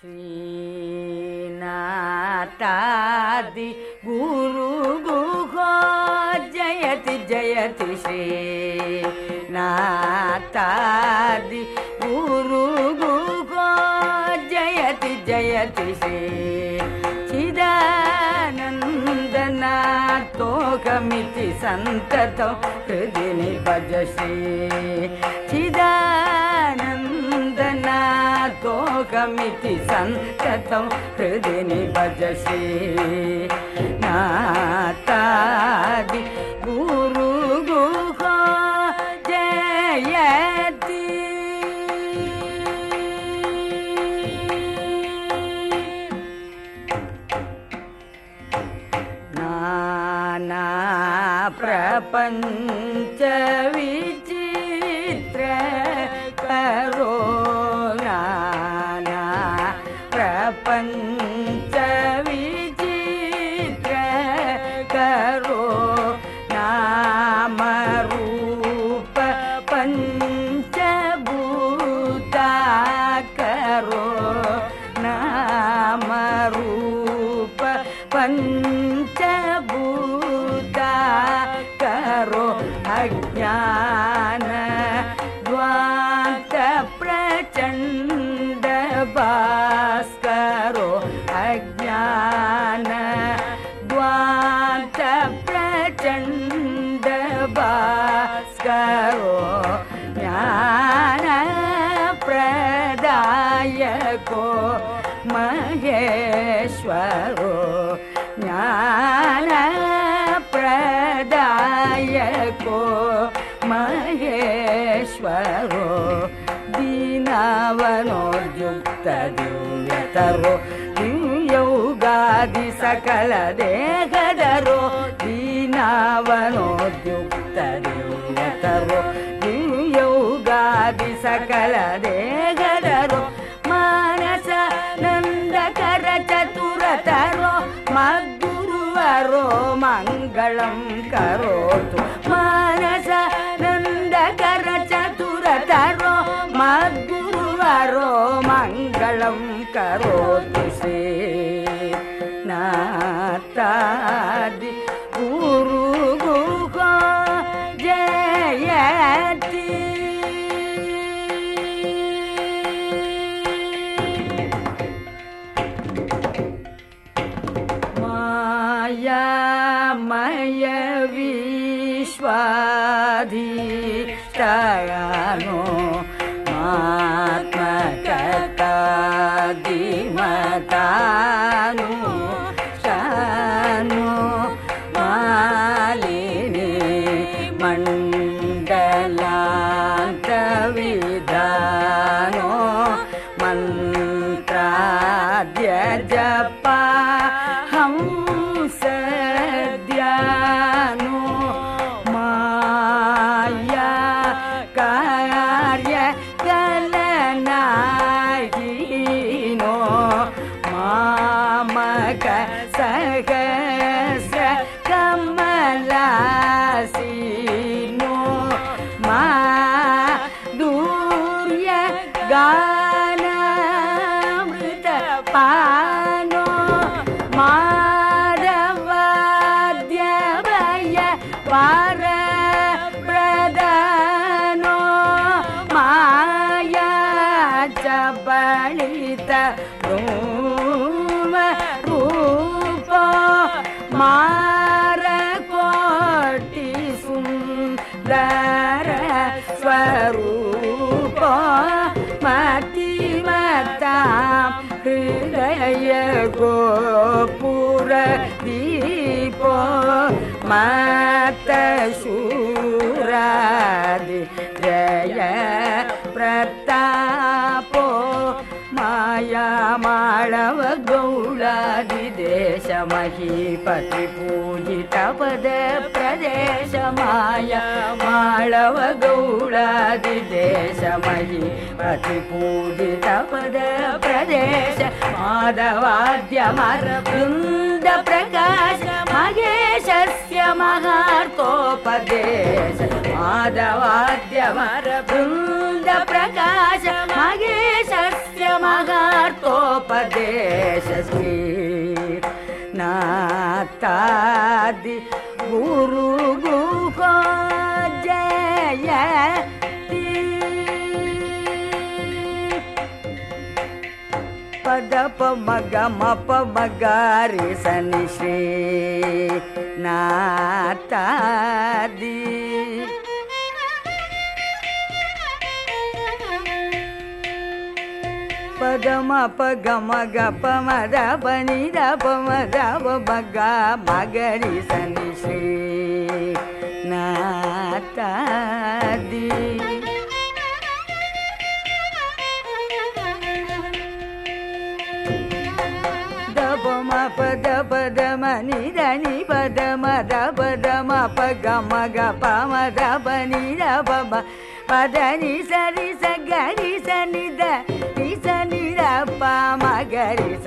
श्रीनाथादि गुरु गुहो जयति जयति श्रीनाथादि गुरु गुहो जयति जयति श्री चिदानन्दनाथोकमिति सन्ततं हृदि निभज श्री चिदानन्दनाथोकमिति सन्ततं हृदि निभज श्री नातादि गुरु गुहो जयति। नाना प्रपञ्च प्रपञ्च विचित्र करो नामरूप पञ्चभूता करो नामरूप पञ्चभूता करो अज्ञान प्रदायको महेश्वरो ज्ञान प्रदायको महेश्वरो दीनावनोर्युक्तदिव्यतरो दिव्यौगादि सकल देहदरो करो मङ्गलं करोतु। मानस नन्दकर चतुरतरो मद्गुरुवरो मङ्गलं करोतु नाता विश्वाधिष्ठानो मात्मकतादिमतानु शानु मालिनी मण्डलान्तविधानो मन्त्राद्य जपा सहस्र कमलासीनो मा गानामृत पानो माधवाद्यवय वार மாற கோட்டி சுந்தர ஸ்வரூப மத்திமத்தாம் ஹய கோபுர தீபோ மத்த சூராதி ஜய பிரப माया माळव गौळादिदेश महीपति पूजित पद प्रदेश माया माळव गौळादिदेश महीपति पूजित पद प्रदेश माधवाद्यमर वृन्द प्रकाश महेशस्य वृन्द प्रकाश महेशस्य महार्थो गुहोपदेशश्री नातादि पदप मगमपगारि सनिश्री ना पदम पगमगप मदपनिदप मदप बगा मगरि सनिश्री ना పద మని దని పద మద పద మప గమ గప మద పని దపమ పద ని సరి సగరి సని ద ని సని రప మగరి సని శ్రీ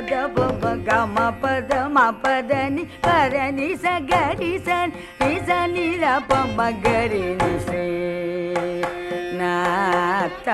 పద బొబ్బ గమ పద మ పదని పరని సగరి సన్ ని సని రప మగరి ని శ్రీ నాతాది